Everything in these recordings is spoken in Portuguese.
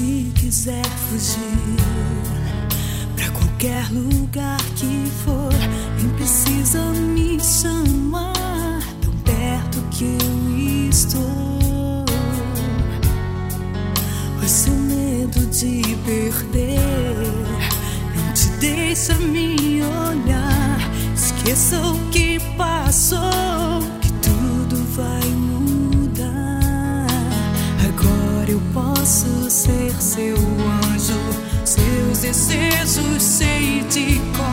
Se quiser fugir para qualquer lugar que for, nem precisa me chamar tão perto que eu estou. Pois seu medo de perder não te deixa me olhar. Esqueça o que passou, que tudo vai mudar. Agora eu posso posso ser seu anjo, seus desejos sei de cor.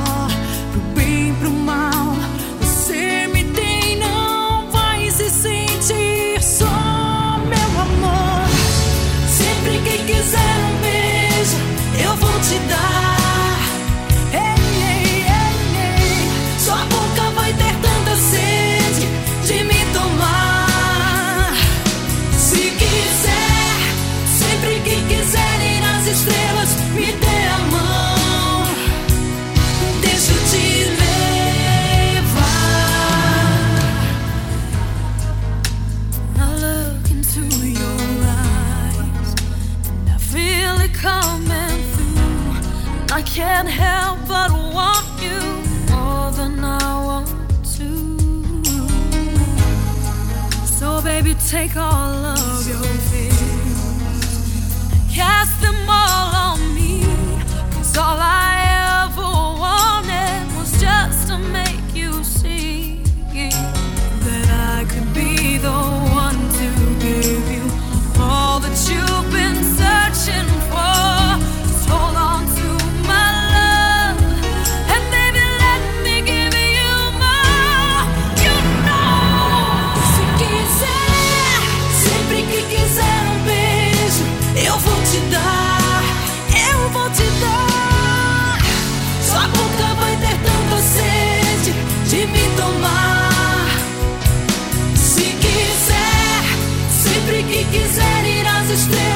coming through. And I can't help but want you more than I want to. So, baby, take all of your fears. stay